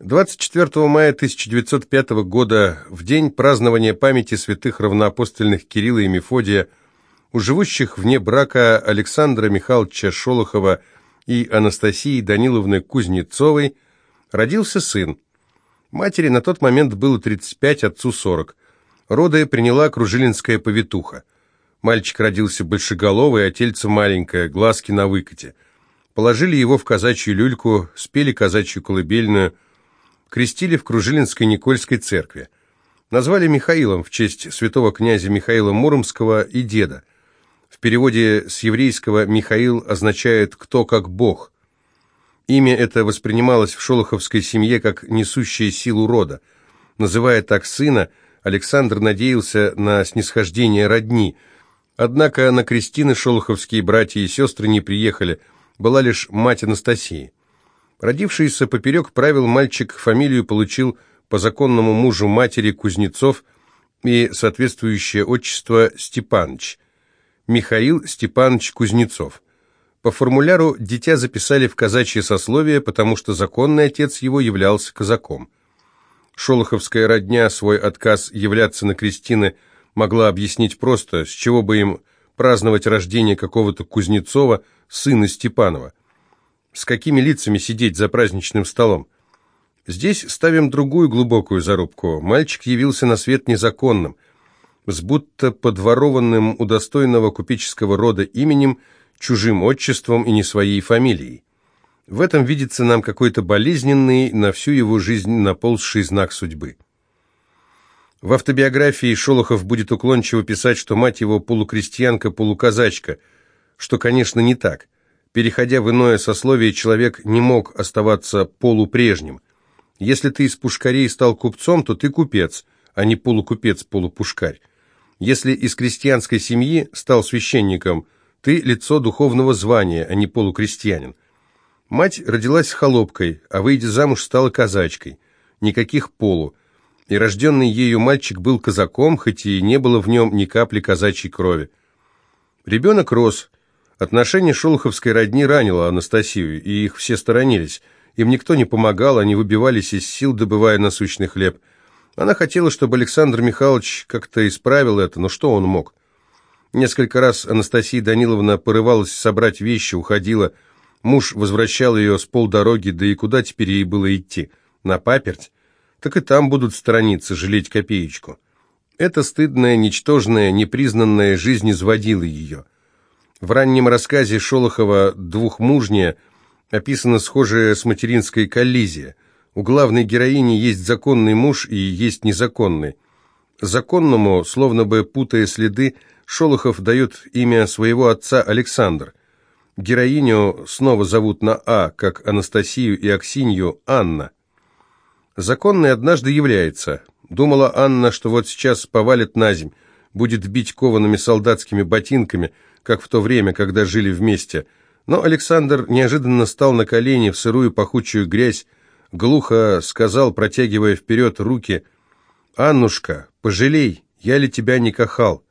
24 мая 1905 года, в день празднования памяти святых равноапостольных Кирилла и Мефодия, у живущих вне брака Александра Михайловича Шолохова и Анастасии Даниловны Кузнецовой родился сын. Матери на тот момент было 35, отцу 40. Роды приняла кружилинская повитуха. Мальчик родился большеголовый, а тельце маленькое, глазки на выкате. Положили его в казачью люльку, спели казачью колыбельную – крестили в Кружилинской Никольской церкви. Назвали Михаилом в честь святого князя Михаила Муромского и деда. В переводе с еврейского «Михаил» означает «кто как Бог». Имя это воспринималось в шолоховской семье как несущее силу рода. Называя так сына, Александр надеялся на снисхождение родни. Однако на крестины шолоховские братья и сестры не приехали, была лишь мать Анастасии. Родившийся поперек правил мальчик фамилию получил по законному мужу матери Кузнецов и соответствующее отчество Степаныч. Михаил Степанович Кузнецов. По формуляру дитя записали в казачье сословие, потому что законный отец его являлся казаком. Шолоховская родня свой отказ являться на крестины могла объяснить просто, с чего бы им праздновать рождение какого-то Кузнецова, сына Степанова с какими лицами сидеть за праздничным столом. Здесь ставим другую глубокую зарубку. Мальчик явился на свет незаконным, с будто подворованным у достойного купеческого рода именем, чужим отчеством и не своей фамилией. В этом видится нам какой-то болезненный, на всю его жизнь наползший знак судьбы. В автобиографии Шолохов будет уклончиво писать, что мать его полукрестьянка-полуказачка, что, конечно, не так – Переходя в иное сословие, человек не мог оставаться полупрежним. Если ты из пушкарей стал купцом, то ты купец, а не полукупец-полупушкарь. Если из крестьянской семьи стал священником, ты лицо духовного звания, а не полукрестьянин. Мать родилась холопкой, а выйдя замуж стала казачкой. Никаких полу. И рожденный ею мальчик был казаком, хоть и не было в нем ни капли казачьей крови. Ребенок рос, Отношение шолоховской родни ранило Анастасию, и их все сторонились. Им никто не помогал, они выбивались из сил, добывая насущный хлеб. Она хотела, чтобы Александр Михайлович как-то исправил это, но что он мог? Несколько раз Анастасия Даниловна порывалась собрать вещи, уходила. Муж возвращал ее с полдороги, да и куда теперь ей было идти? На паперть? Так и там будут сторониться, жалеть копеечку. Эта стыдная, ничтожная, непризнанная жизнь изводила ее. В раннем рассказе Шолохова «Двухмужняя» описана схожая с материнской коллизия. У главной героини есть законный муж и есть незаконный. Законному, словно бы путая следы, Шолохов дает имя своего отца Александр. Героиню снова зовут на А, как Анастасию и Аксинью, Анна. Законный однажды является. Думала Анна, что вот сейчас повалит на земь, будет бить коваными солдатскими ботинками – как в то время, когда жили вместе. Но Александр неожиданно стал на колени в сырую пахучую грязь, глухо сказал, протягивая вперед руки, «Аннушка, пожалей, я ли тебя не кахал?»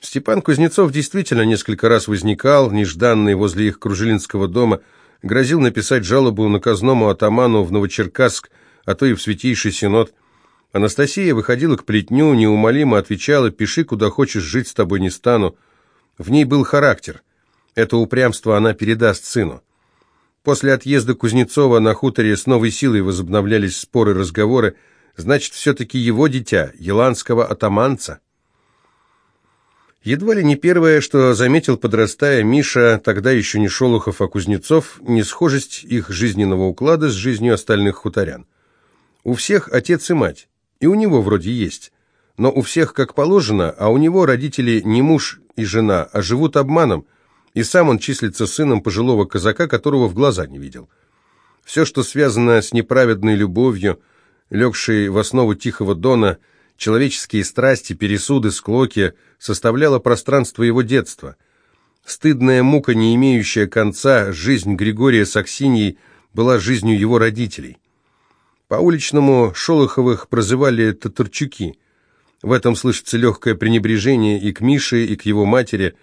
Степан Кузнецов действительно несколько раз возникал, нежданный возле их Кружилинского дома, грозил написать жалобу наказному атаману в Новочеркасск, а то и в Святейший Синод. Анастасия выходила к плетню, неумолимо отвечала, «Пиши, куда хочешь, жить с тобой не стану». В ней был характер. Это упрямство она передаст сыну. После отъезда Кузнецова на хуторе с новой силой возобновлялись споры, разговоры. Значит, все-таки его дитя, еланского атаманца. Едва ли не первое, что заметил, подрастая, Миша, тогда еще не Шолохов, а Кузнецов, не схожесть их жизненного уклада с жизнью остальных хуторян. У всех отец и мать, и у него вроде есть но у всех как положено, а у него родители не муж и жена, а живут обманом, и сам он числится сыном пожилого казака, которого в глаза не видел. Все, что связано с неправедной любовью, легшей в основу Тихого Дона, человеческие страсти, пересуды, склоки, составляло пространство его детства. Стыдная мука, не имеющая конца, жизнь Григория с Аксиньей была жизнью его родителей. По-уличному Шолоховых прозывали «татарчуки», в этом слышится легкое пренебрежение и к Мише, и к его матери.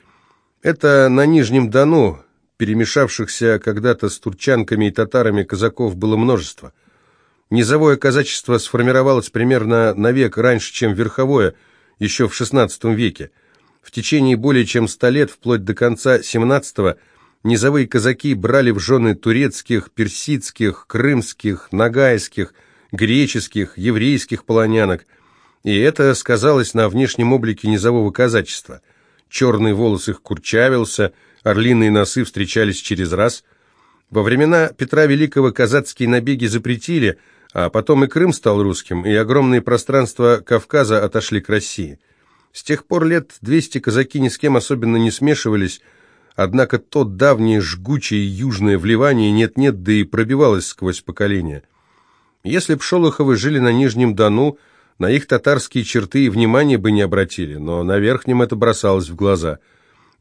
Это на Нижнем Дону, перемешавшихся когда-то с турчанками и татарами казаков, было множество. Низовое казачество сформировалось примерно на век раньше, чем верховое, еще в XVI веке. В течение более чем ста лет, вплоть до конца XVII, низовые казаки брали в жены турецких, персидских, крымских, нагайских, греческих, еврейских полонянок, и это сказалось на внешнем облике низового казачества. Черный волос их курчавился, орлиные носы встречались через раз. Во времена Петра Великого казацкие набеги запретили, а потом и Крым стал русским, и огромные пространства Кавказа отошли к России. С тех пор лет 200 казаки ни с кем особенно не смешивались, однако то давнее жгучее южное вливание нет-нет, да и пробивалось сквозь поколения. Если б жили на Нижнем Дону, на их татарские черты и внимания бы не обратили, но на Верхнем это бросалось в глаза.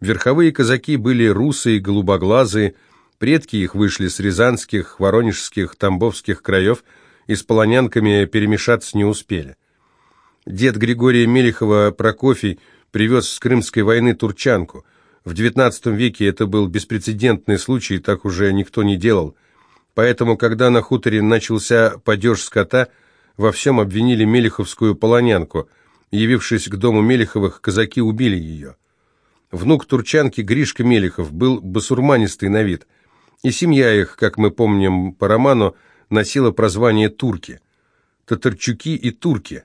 Верховые казаки были русые, голубоглазые, предки их вышли с рязанских, воронежских, тамбовских краев и с полонянками перемешаться не успели. Дед Григория Мелехова Прокофий привез с Крымской войны турчанку. В XIX веке это был беспрецедентный случай, так уже никто не делал. Поэтому, когда на хуторе начался падеж скота, во всем обвинили Мелеховскую полонянку. Явившись к дому Мелеховых, казаки убили ее. Внук турчанки Гришка Мелехов был басурманистый на вид. И семья их, как мы помним по роману, носила прозвание «турки». Татарчуки и турки.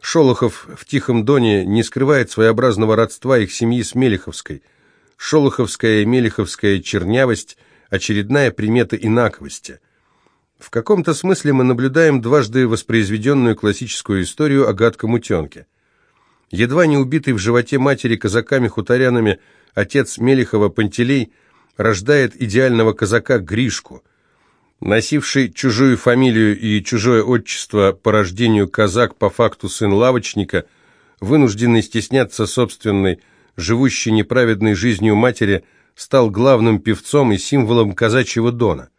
Шолохов в Тихом Доне не скрывает своеобразного родства их семьи с Мелеховской. Шолоховская и Мелеховская чернявость – очередная примета инаковости. В каком-то смысле мы наблюдаем дважды воспроизведенную классическую историю о гадком утенке. Едва не убитый в животе матери казаками-хуторянами отец Мелехова Пантелей рождает идеального казака Гришку – Носивший чужую фамилию и чужое отчество по рождению казак, по факту сын лавочника, вынужденный стесняться собственной, живущей неправедной жизнью матери, стал главным певцом и символом казачьего дона.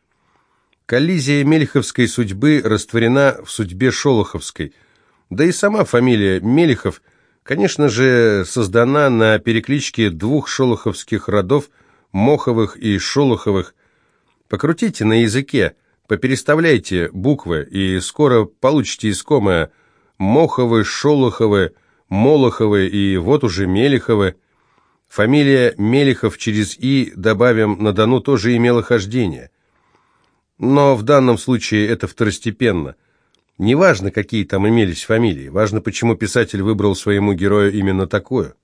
Коллизия Мелеховской судьбы растворена в судьбе Шолоховской, да и сама фамилия Мелехов, конечно же, создана на перекличке двух шолоховских родов, Моховых и Шолоховых, Покрутите на языке, попереставляйте буквы, и скоро получите искомое Моховы, Шолоховы, Молоховы и вот уже Мелеховы. Фамилия Мелехов через «и», добавим, на Дону тоже имела хождение. Но в данном случае это второстепенно. Неважно, какие там имелись фамилии, важно, почему писатель выбрал своему герою именно такую.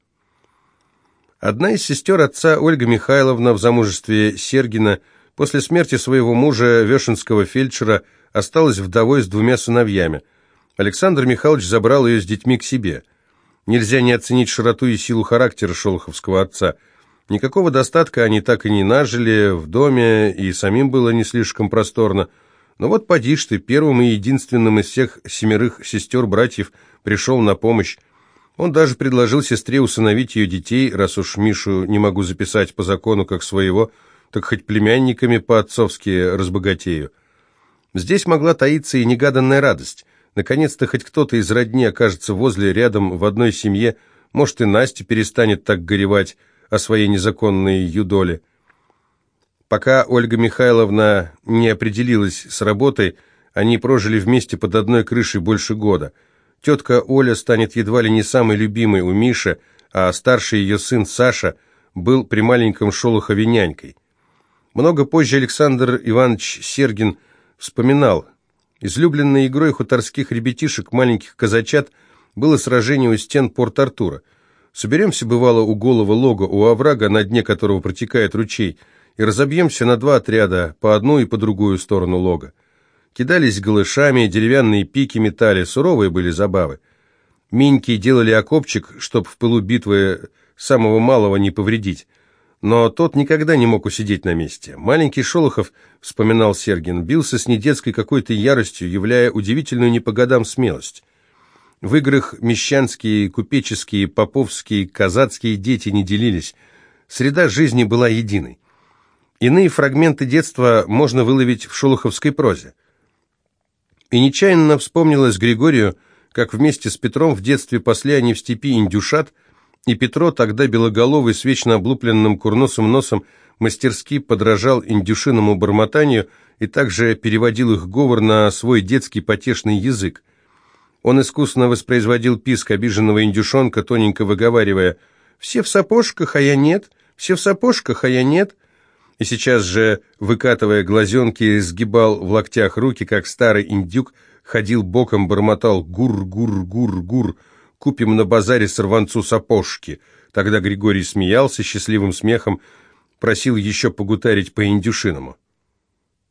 Одна из сестер отца, Ольга Михайловна, в замужестве Сергина – После смерти своего мужа, вешенского фельдшера, осталась вдовой с двумя сыновьями. Александр Михайлович забрал ее с детьми к себе. Нельзя не оценить широту и силу характера шолоховского отца. Никакого достатка они так и не нажили в доме, и самим было не слишком просторно. Но вот поди ты, первым и единственным из всех семерых сестер-братьев пришел на помощь. Он даже предложил сестре усыновить ее детей, раз уж Мишу не могу записать по закону как своего, так хоть племянниками по-отцовски разбогатею. Здесь могла таиться и негаданная радость. Наконец-то хоть кто-то из родни окажется возле, рядом, в одной семье, может и Настя перестанет так горевать о своей незаконной юдоле. Пока Ольга Михайловна не определилась с работой, они прожили вместе под одной крышей больше года. Тетка Оля станет едва ли не самой любимой у Миши, а старший ее сын Саша был при маленьком Шолохове нянькой. Много позже Александр Иванович Сергин вспоминал, излюбленной игрой хуторских ребятишек, маленьких казачат, было сражение у стен Порт-Артура. Соберемся, бывало, у голого лога, у оврага, на дне которого протекает ручей, и разобьемся на два отряда, по одну и по другую сторону лога. Кидались голышами, деревянные пики метали, суровые были забавы. Миньки делали окопчик, чтоб в пылу битвы самого малого не повредить. Но тот никогда не мог усидеть на месте. Маленький Шолохов, вспоминал Сергин, бился с недетской какой-то яростью, являя удивительную не по годам смелость. В играх мещанские, купеческие, поповские, казацкие дети не делились. Среда жизни была единой. Иные фрагменты детства можно выловить в шолоховской прозе. И нечаянно вспомнилось Григорию, как вместе с Петром в детстве пасли они в степи индюшат, И Петро, тогда белоголовый, с вечно облупленным курносым носом, мастерски подражал индюшиному бормотанию и также переводил их говор на свой детский потешный язык. Он искусно воспроизводил писк обиженного индюшонка, тоненько выговаривая «Все в сапожках, а я нет, все в сапожках, а я нет», и сейчас же, выкатывая глазенки, сгибал в локтях руки, как старый индюк, ходил боком, бормотал «гур-гур-гур-гур», «купим на базаре сорванцу сапожки». Тогда Григорий смеялся счастливым смехом, просил еще погутарить по-индюшиному.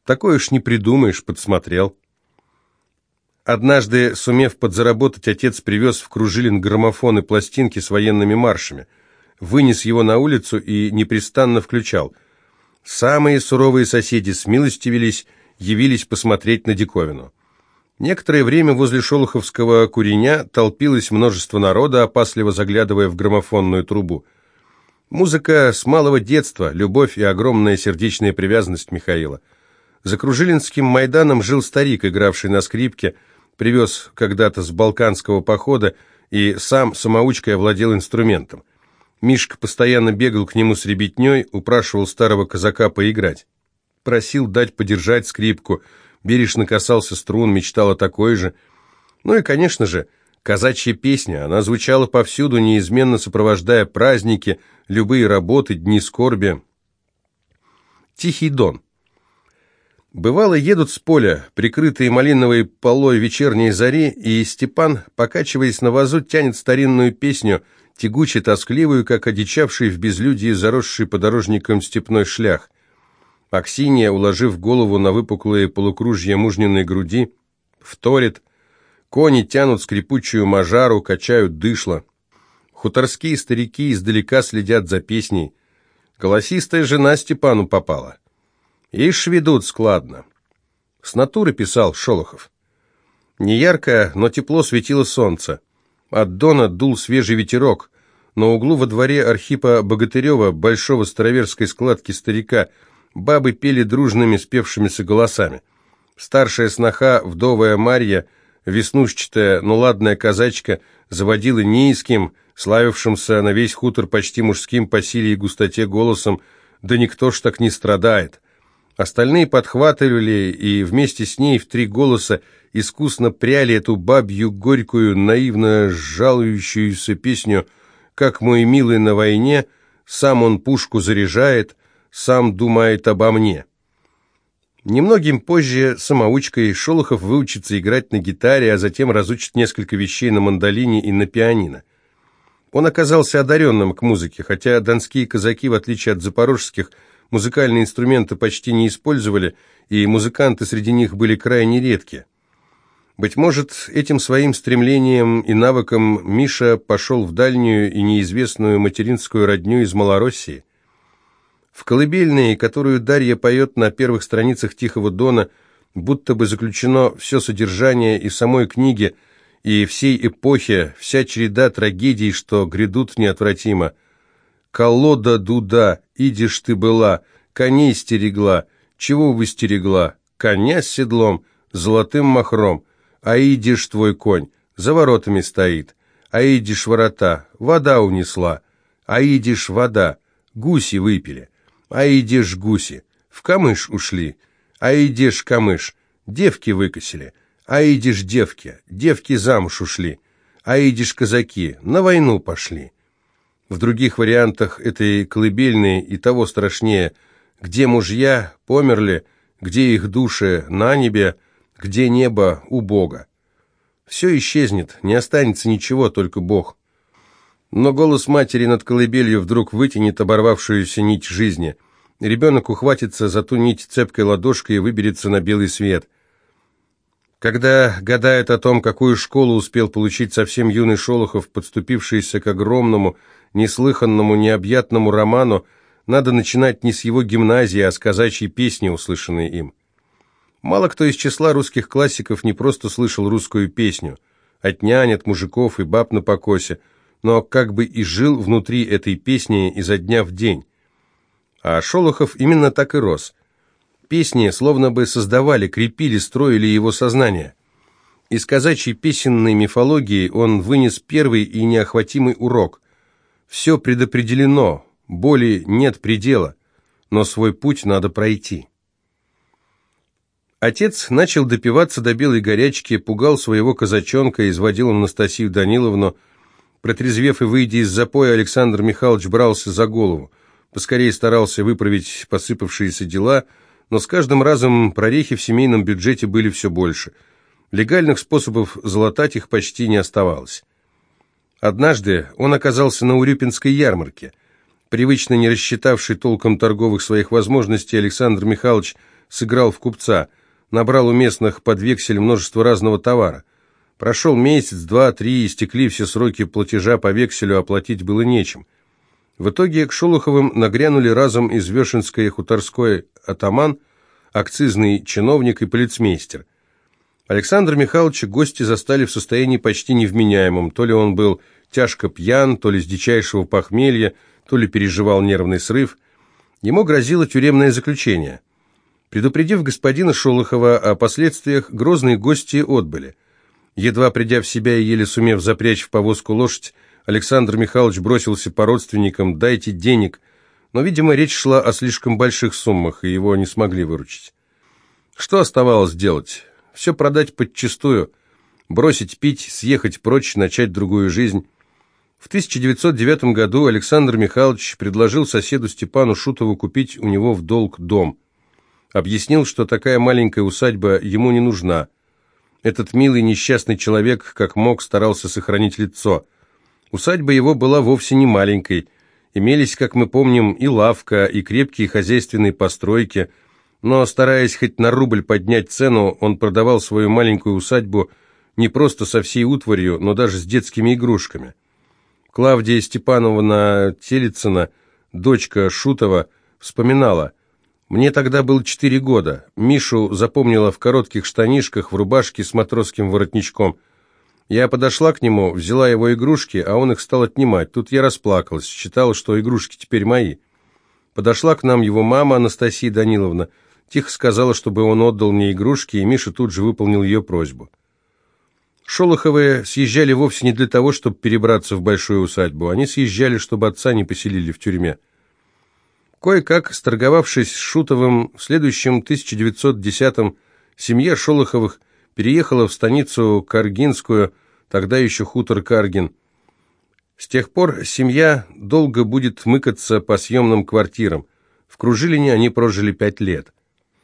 Такое ж не придумаешь, подсмотрел. Однажды, сумев подзаработать, отец привез в Кружилин граммофон и пластинки с военными маршами. Вынес его на улицу и непрестанно включал. Самые суровые соседи смилостивились, явились посмотреть на диковину. Некоторое время возле Шолоховского куреня толпилось множество народа, опасливо заглядывая в граммофонную трубу. Музыка с малого детства, любовь и огромная сердечная привязанность Михаила – за Кружилинским Майданом жил старик, игравший на скрипке, привез когда-то с балканского похода и сам самоучкой овладел инструментом. Мишка постоянно бегал к нему с ребятней, упрашивал старого казака поиграть. Просил дать подержать скрипку, бережно касался струн, мечтал о такой же. Ну и, конечно же, казачья песня, она звучала повсюду, неизменно сопровождая праздники, любые работы, дни скорби. «Тихий дон». Бывало, едут с поля, прикрытые малиновой полой вечерней зари, и Степан, покачиваясь на вазу, тянет старинную песню, тягуче-тоскливую, как одичавший в безлюдии заросший подорожником степной шлях. Аксинья, уложив голову на выпуклые полукружья мужниной груди, вторит. Кони тянут скрипучую мажару, качают дышло. Хуторские старики издалека следят за песней. Голосистая жена Степану попала. Ишь ведут складно. С натуры писал Шолохов. Неярко, но тепло светило солнце. От дона дул свежий ветерок. На углу во дворе Архипа Богатырева, большого староверской складки старика, бабы пели дружными спевшимися голосами. Старшая сноха, вдовая Марья, веснушчатая, но ладная казачка, заводила низким, славившимся на весь хутор почти мужским по силе и густоте голосом «Да никто ж так не страдает!» Остальные подхватывали и вместе с ней в три голоса искусно пряли эту бабью, горькую, наивно жалующуюся песню «Как мой милый на войне, сам он пушку заряжает, сам думает обо мне». Немногим позже самоучкой Шолохов выучится играть на гитаре, а затем разучит несколько вещей на мандолине и на пианино. Он оказался одаренным к музыке, хотя донские казаки, в отличие от запорожских, музыкальные инструменты почти не использовали, и музыканты среди них были крайне редки. Быть может, этим своим стремлением и навыком Миша пошел в дальнюю и неизвестную материнскую родню из Малороссии. В колыбельной, которую Дарья поет на первых страницах «Тихого дона», будто бы заключено все содержание и самой книги, и всей эпохи, вся череда трагедий, что грядут неотвратимо – Колода дуда, идишь ты была, коней стерегла. Чего вы стерегла? Коня с седлом, золотым махром. А идишь твой конь, за воротами стоит. А идишь ворота, вода унесла. А идишь вода, гуси выпили. А идишь гуси, в камыш ушли. А идешь камыш, девки выкосили. А идишь девки, девки замуж ушли. А идишь казаки, на войну пошли. В других вариантах этой колыбельной и того страшнее, где мужья померли, где их души на небе, где небо у Бога. Все исчезнет, не останется ничего, только Бог. Но голос матери над колыбелью вдруг вытянет оборвавшуюся нить жизни. Ребенок ухватится за ту нить цепкой ладошкой и выберется на белый свет. Когда гадает о том, какую школу успел получить совсем юный Шолохов, подступившийся к огромному, неслыханному, необъятному роману, надо начинать не с его гимназии, а с казачьей песни, услышанной им. Мало кто из числа русских классиков не просто слышал русскую песню, от нянь, от мужиков и баб на покосе, но как бы и жил внутри этой песни изо дня в день. А Шолохов именно так и рос. Песни словно бы создавали, крепили, строили его сознание. Из казачьей песенной мифологии он вынес первый и неохватимый урок. Все предопределено, боли нет предела, но свой путь надо пройти. Отец начал допиваться до белой горячки, пугал своего казачонка, изводил Анастасию Даниловну. Протрезвев и выйдя из запоя, Александр Михайлович брался за голову. Поскорее старался выправить посыпавшиеся дела, но с каждым разом прорехи в семейном бюджете были все больше. Легальных способов залатать их почти не оставалось. Однажды он оказался на Урюпинской ярмарке. Привычно не рассчитавший толком торговых своих возможностей, Александр Михайлович сыграл в купца – набрал у местных под вексель множество разного товара. Прошел месяц, два, три, истекли все сроки платежа по векселю, оплатить было нечем. В итоге к Шолоховым нагрянули разом из Вешенской хуторской атаман, акцизный чиновник и полицмейстер. Александр Михайлович гости застали в состоянии почти невменяемом, то ли он был тяжко пьян, то ли с дичайшего похмелья, то ли переживал нервный срыв. Ему грозило тюремное заключение – Предупредив господина Шолохова о последствиях, грозные гости отбыли. Едва придя в себя и еле сумев запрячь в повозку лошадь, Александр Михайлович бросился по родственникам «дайте денег», но, видимо, речь шла о слишком больших суммах, и его не смогли выручить. Что оставалось делать? Все продать подчистую, бросить пить, съехать прочь, начать другую жизнь. В 1909 году Александр Михайлович предложил соседу Степану Шутову купить у него в долг дом – Объяснил, что такая маленькая усадьба ему не нужна. Этот милый несчастный человек, как мог, старался сохранить лицо. Усадьба его была вовсе не маленькой. Имелись, как мы помним, и лавка, и крепкие хозяйственные постройки. Но, стараясь хоть на рубль поднять цену, он продавал свою маленькую усадьбу не просто со всей утварью, но даже с детскими игрушками. Клавдия Степановна Телицына, дочка Шутова, вспоминала – мне тогда было четыре года. Мишу запомнила в коротких штанишках, в рубашке с матросским воротничком. Я подошла к нему, взяла его игрушки, а он их стал отнимать. Тут я расплакалась, считала, что игрушки теперь мои. Подошла к нам его мама Анастасия Даниловна, тихо сказала, чтобы он отдал мне игрушки, и Миша тут же выполнил ее просьбу. Шолоховые съезжали вовсе не для того, чтобы перебраться в большую усадьбу. Они съезжали, чтобы отца не поселили в тюрьме. Кое-как, сторговавшись с Шутовым, в следующем 1910-м семья Шолоховых переехала в станицу Каргинскую, тогда еще хутор Каргин. С тех пор семья долго будет мыкаться по съемным квартирам. В Кружилине они прожили пять лет.